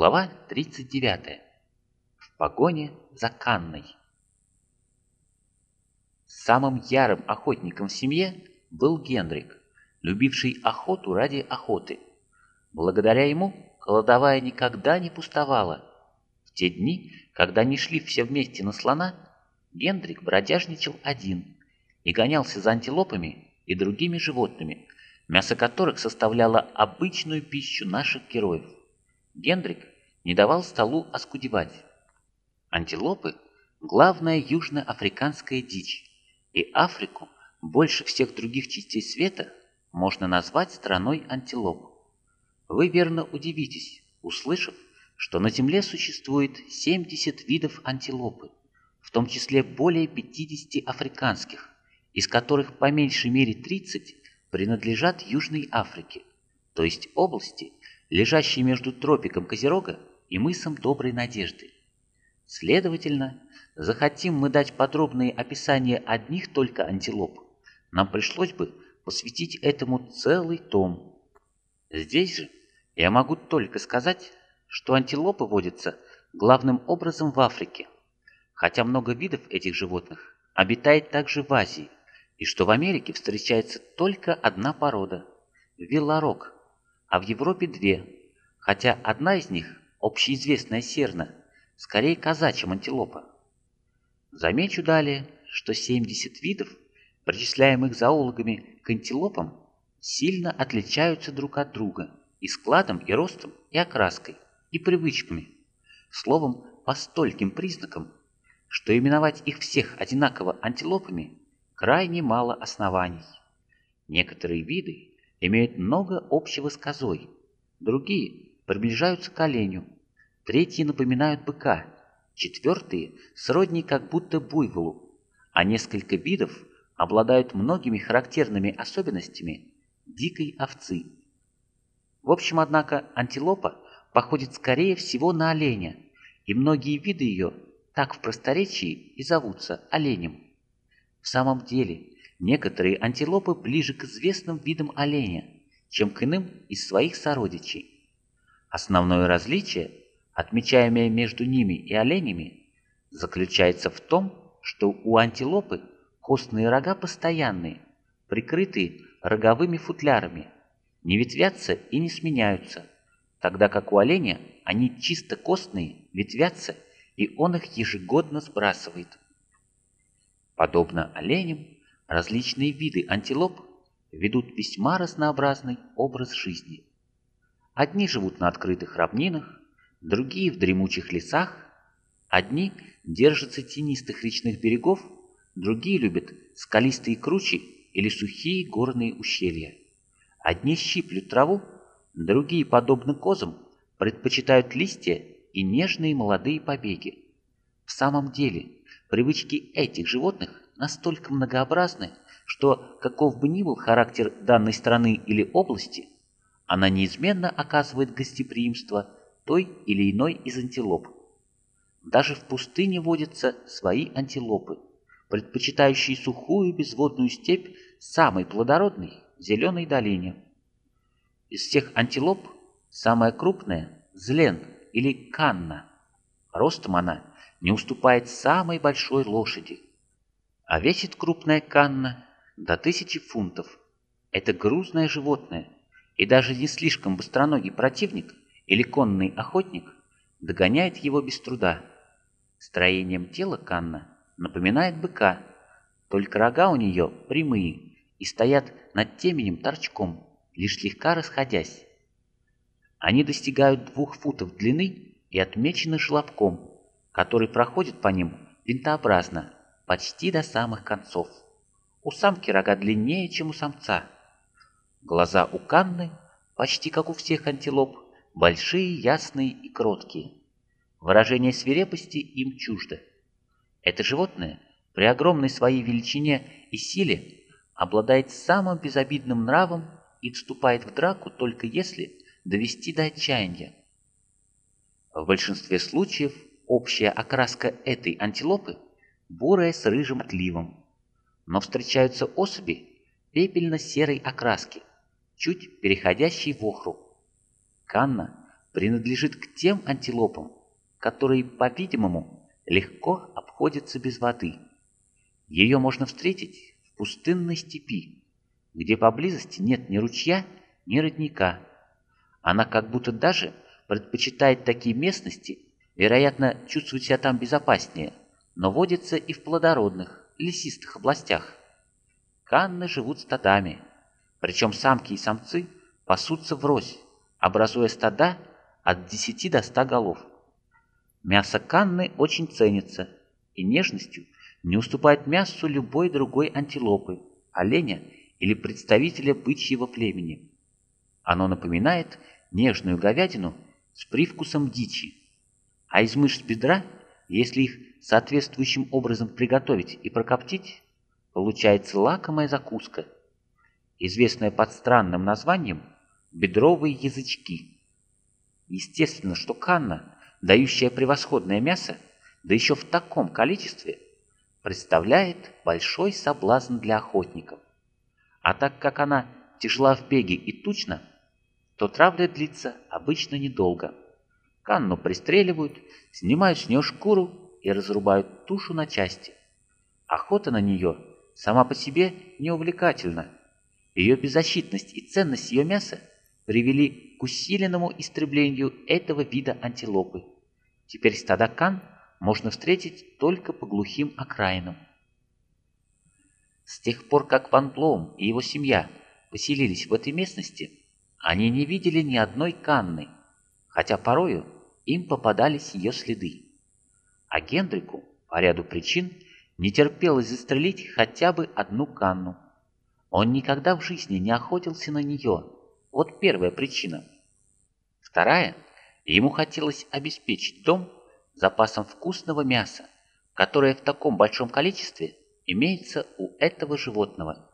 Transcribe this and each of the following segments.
Глава 39. В погоне за Канной. Самым ярым охотником в семье был Генрик, любивший охоту ради охоты. Благодаря ему кладовая никогда не пустовала. В те дни, когда не шли все вместе на слона, Гендрик бродяжничал один и гонялся за антилопами и другими животными, мясо которых составляло обычную пищу наших героев. Гендрик не давал столу оскудевать. Антилопы – главная южноафриканская дичь, и Африку больше всех других частей света можно назвать страной антилоп. Вы верно удивитесь, услышав, что на Земле существует 70 видов антилопы, в том числе более 50 африканских, из которых по меньшей мере 30 принадлежат Южной Африке, то есть области, лежащие между тропиком Козерога и мысом Доброй Надежды. Следовательно, захотим мы дать подробные описания одних только антилоп, нам пришлось бы посвятить этому целый том. Здесь же я могу только сказать, что антилопы водятся главным образом в Африке, хотя много видов этих животных обитает также в Азии, и что в Америке встречается только одна порода – вилларок, а в Европе две, хотя одна из них, общеизвестная серна, скорее коза, чем антилопа. Замечу далее, что 70 видов, причисляемых зоологами к антилопам, сильно отличаются друг от друга и складом, и ростом, и окраской, и привычками, словом, по стольким признакам, что именовать их всех одинаково антилопами крайне мало оснований. Некоторые виды имеют много общего с козой, другие приближаются к оленю, третьи напоминают быка, четвертые сродни как будто буйволу, а несколько видов обладают многими характерными особенностями дикой овцы. В общем, однако, антилопа походит скорее всего на оленя, и многие виды ее так в просторечии и зовутся оленем. В самом деле, некоторые антилопы ближе к известным видам оленя, чем к иным из своих сородичей. Основное различие, отмечаемое между ними и оленями, заключается в том, что у антилопы костные рога постоянные, прикрытые роговыми футлярами, не ветвятся и не сменяются, тогда как у оленя они чисто костные, ветвятся, и он их ежегодно сбрасывает. Подобно оленям, различные виды антилоп ведут весьма разнообразный образ жизни. Одни живут на открытых равнинах, другие в дремучих лесах, одни держатся тенистых речных берегов, другие любят скалистые кручи или сухие горные ущелья. Одни щиплют траву, другие, подобно козам, предпочитают листья и нежные молодые побеги. В самом деле, привычки этих животных настолько многообразны, что каков бы ни был характер данной страны или области, она неизменно оказывает гостеприимство той или иной из антилоп. Даже в пустыне водятся свои антилопы, предпочитающие сухую безводную степь самой плодородной зеленой долине. Из всех антилоп самая крупная – злен или канна. Ростом она не уступает самой большой лошади. А весит крупная канна до тысячи фунтов. Это грузное животное, и даже не слишком быстроногий противник или конный охотник догоняет его без труда. Строением тела канна напоминает быка, только рога у нее прямые и стоят над теменем торчком, лишь слегка расходясь. Они достигают двух футов длины и отмечены желобком, который проходит по ним винтообразно, почти до самых концов. У самки рога длиннее, чем у самца. Глаза у Канны, почти как у всех антилоп, большие, ясные и кроткие. Выражение свирепости им чуждо. Это животное при огромной своей величине и силе обладает самым безобидным нравом и вступает в драку только если довести до отчаяния. В большинстве случаев общая окраска этой антилопы бурая с рыжим отливом, но встречаются особи пепельно-серой окраски, чуть переходящей в охру. Канна принадлежит к тем антилопам, которые, по-видимому, легко обходятся без воды. Ее можно встретить в пустынной степи, где поблизости нет ни ручья, ни родника. Она как будто даже предпочитает такие местности, вероятно, чувствует себя там безопаснее, но водится и в плодородных, лесистых областях. Канны живут стадами, причем самки и самцы пасутся врозь, образуя стада от 10 до 100 голов. Мясо канны очень ценится и нежностью не уступает мясу любой другой антилопы, оленя или представителя бычьего племени. Оно напоминает нежную говядину с привкусом дичи, а из мышц бедра, если их соответствующим образом приготовить и прокоптить, получается лакомая закуска, известная под странным названием «бедровые язычки». Естественно, что канна, дающая превосходное мясо, да еще в таком количестве, представляет большой соблазн для охотников. А так как она тяжела в беге и тучна, то травля длится обычно недолго. Канну пристреливают, снимают с нее шкуру и разрубают тушу на части. Охота на нее сама по себе неувлекательна. Ее беззащитность и ценность ее мяса привели к усиленному истреблению этого вида антилопы. Теперь стада кан можно встретить только по глухим окраинам. С тех пор, как Ван Блоум и его семья поселились в этой местности, они не видели ни одной канны, хотя порою им попадались ее следы. А Гендрику, по ряду причин, не терпелось застрелить хотя бы одну канну. Он никогда в жизни не охотился на нее. Вот первая причина. Вторая, ему хотелось обеспечить дом запасом вкусного мяса, которое в таком большом количестве имеется у этого животного.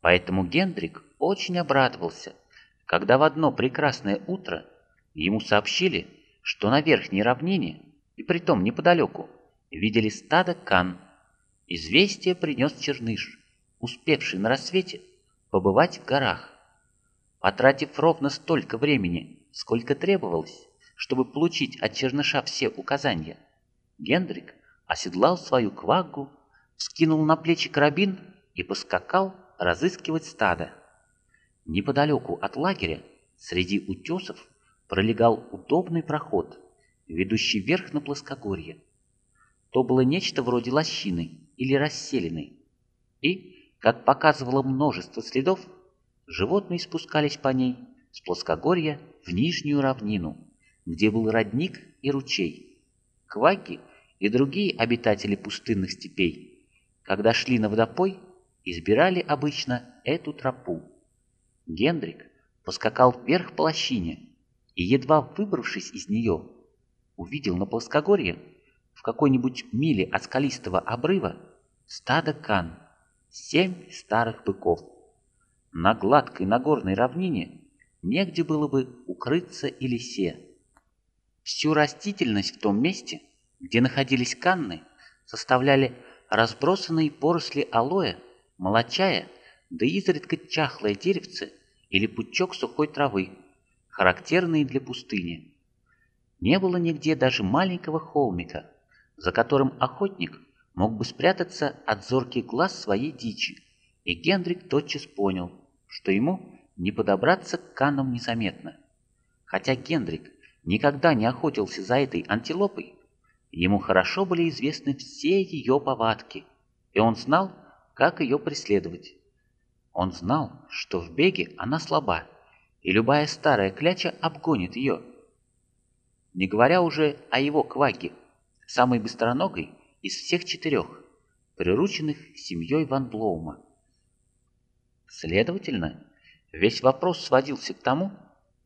Поэтому Гендрик очень обрадовался, когда в одно прекрасное утро ему сообщили, что на верхней равнине, и притом неподалеку, видели стадо кан. Известие принес Черныш, успевший на рассвете побывать в горах. Потратив ровно столько времени, сколько требовалось, чтобы получить от Черныша все указания, Гендрик оседлал свою кваггу, скинул на плечи карабин и поскакал разыскивать стадо. Неподалеку от лагеря, среди утесов, пролегал удобный проход, ведущий вверх на плоскогорье. То было нечто вроде лощины или расселенной. И, как показывало множество следов, животные спускались по ней с плоскогорья в нижнюю равнину, где был родник и ручей. Кваки и другие обитатели пустынных степей, когда шли на водопой, избирали обычно эту тропу. Гендрик поскакал вверх по лощине, и, едва выбравшись из нее, увидел на плоскогорье в какой-нибудь миле от скалистого обрыва стадо кан, семь старых быков. На гладкой нагорной равнине негде было бы укрыться или се. Всю растительность в том месте, где находились канны, составляли разбросанные поросли алоэ, молочая, да изредка чахлое деревце или пучок сухой травы, характерные для пустыни. Не было нигде даже маленького холмика, за которым охотник мог бы спрятаться от зорких глаз своей дичи, и Гендрик тотчас понял, что ему не подобраться к канам незаметно. Хотя Гендрик никогда не охотился за этой антилопой, ему хорошо были известны все ее повадки, и он знал, как ее преследовать. Он знал, что в беге она слаба, и любая старая кляча обгонит ее. Не говоря уже о его кваге, самой быстроногой из всех четырех, прирученных семьей Ван Блоума. Следовательно, весь вопрос сводился к тому,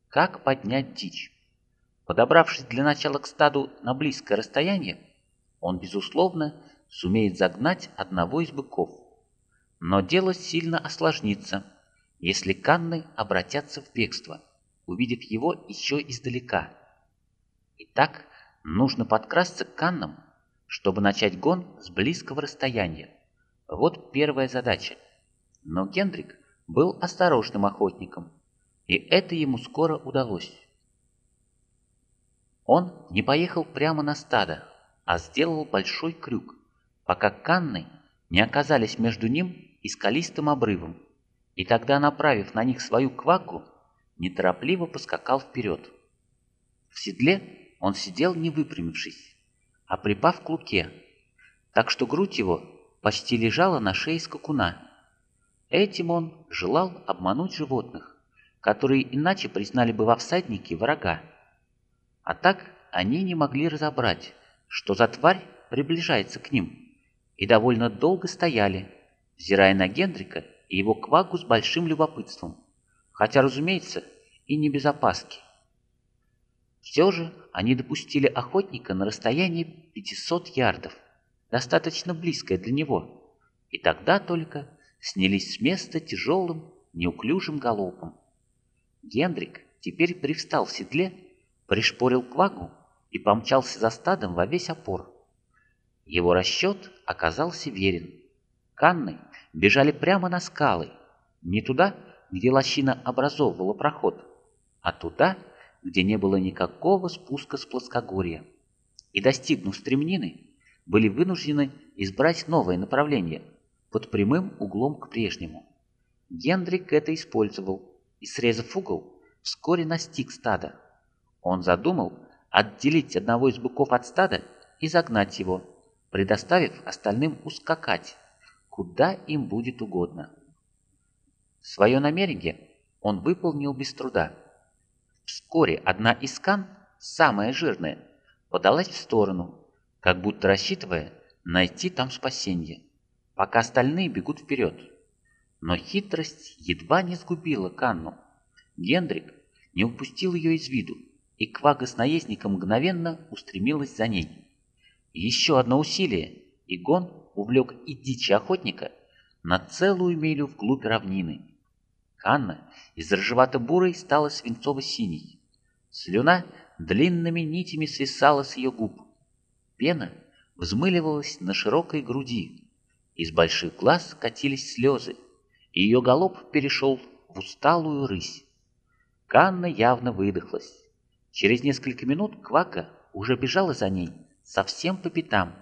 как поднять дичь. Подобравшись для начала к стаду на близкое расстояние, он, безусловно, сумеет загнать одного из быков. Но дело сильно осложнится – если Канны обратятся в бегство, увидев его еще издалека. Итак, нужно подкрасться к Каннам, чтобы начать гон с близкого расстояния. Вот первая задача. Но Гендрик был осторожным охотником, и это ему скоро удалось. Он не поехал прямо на стадо, а сделал большой крюк, пока канны не оказались между ним и скалистым обрывом, и тогда, направив на них свою кваку, неторопливо поскакал вперед. В седле он сидел не выпрямившись, а припав к луке, так что грудь его почти лежала на шее скакуна. Этим он желал обмануть животных, которые иначе признали бы во всаднике врага. А так они не могли разобрать, что за тварь приближается к ним, и довольно долго стояли, взирая на Гендрика и его квагу с большим любопытством, хотя, разумеется, и не без опаски. Все же они допустили охотника на расстояние 500 ярдов, достаточно близкое для него, и тогда только снялись с места тяжелым, неуклюжим галопом. Гендрик теперь привстал в седле, пришпорил квагу и помчался за стадом во весь опор. Его расчет оказался верен. Канны бежали прямо на скалы, не туда, где лощина образовывала проход, а туда, где не было никакого спуска с плоскогорья. И, достигнув стремнины, были вынуждены избрать новое направление под прямым углом к прежнему. Гендрик это использовал и, срезав угол, вскоре настиг стада. Он задумал отделить одного из быков от стада и загнать его, предоставив остальным ускакать, куда им будет угодно. Свое намерение он выполнил без труда. Вскоре одна из кан, самая жирная, подалась в сторону, как будто рассчитывая найти там спасение, пока остальные бегут вперед. Но хитрость едва не сгубила Канну. Гендрик не упустил ее из виду, и Квага с наездником мгновенно устремилась за ней. Еще одно усилие, и Гон увлек и дичи охотника на целую милю вглубь равнины. Канна из рыжевато-бурой стала свинцово-синей. Слюна длинными нитями свисала с ее губ. Пена взмыливалась на широкой груди. Из больших глаз катились слезы, и ее голоб перешел в усталую рысь. Канна явно выдохлась. Через несколько минут Квака уже бежала за ней, совсем по пятам.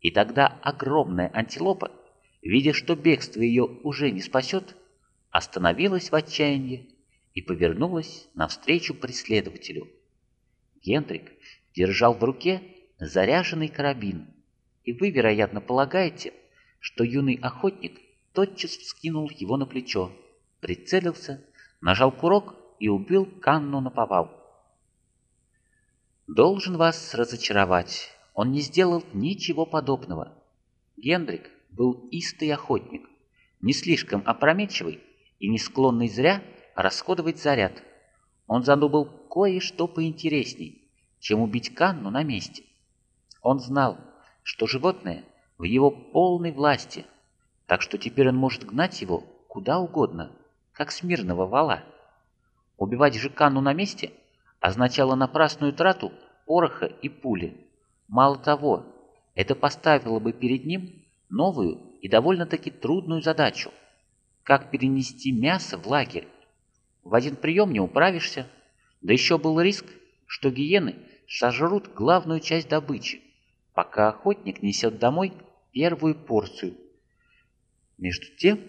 И тогда огромная антилопа, видя, что бегство ее уже не спасет, остановилась в отчаянии и повернулась навстречу преследователю. Гендрик держал в руке заряженный карабин, и вы, вероятно, полагаете, что юный охотник тотчас вскинул его на плечо, прицелился, нажал курок и убил Канну на повал. Должен вас разочаровать, он не сделал ничего подобного. Гендрик был истый охотник, не слишком опрометчивый и не склонный зря расходовать заряд. Он задумал кое-что поинтересней, чем убить Канну на месте. Он знал, что животное в его полной власти, так что теперь он может гнать его куда угодно, как смирного вала. Убивать же Канну на месте означало напрасную трату пороха и пули. Мало того, это поставило бы перед ним новую и довольно-таки трудную задачу. Как перенести мясо в лагерь? В один прием не управишься. Да еще был риск, что гиены сожрут главную часть добычи пока охотник несет домой первую порцию. Между тем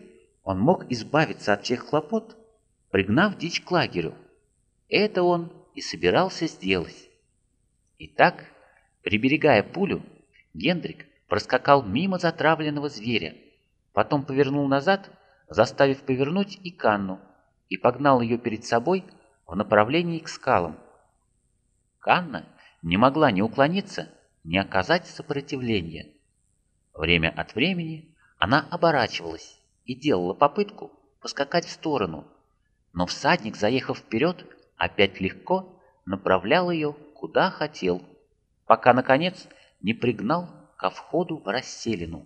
он мог избавиться от всех хлопот, пригнав дичь к лагерю. Это он и собирался сделать. Итак, приберегая пулю, Гендрик проскакал мимо затравленного зверя, потом повернул назад, заставив повернуть и Канну, и погнал ее перед собой в направлении к скалам. Канна не могла не уклониться не оказать сопротивления. Время от времени она оборачивалась и делала попытку поскакать в сторону, но всадник, заехав вперед, опять легко направлял ее куда хотел, пока, наконец, не пригнал ко входу в расселину.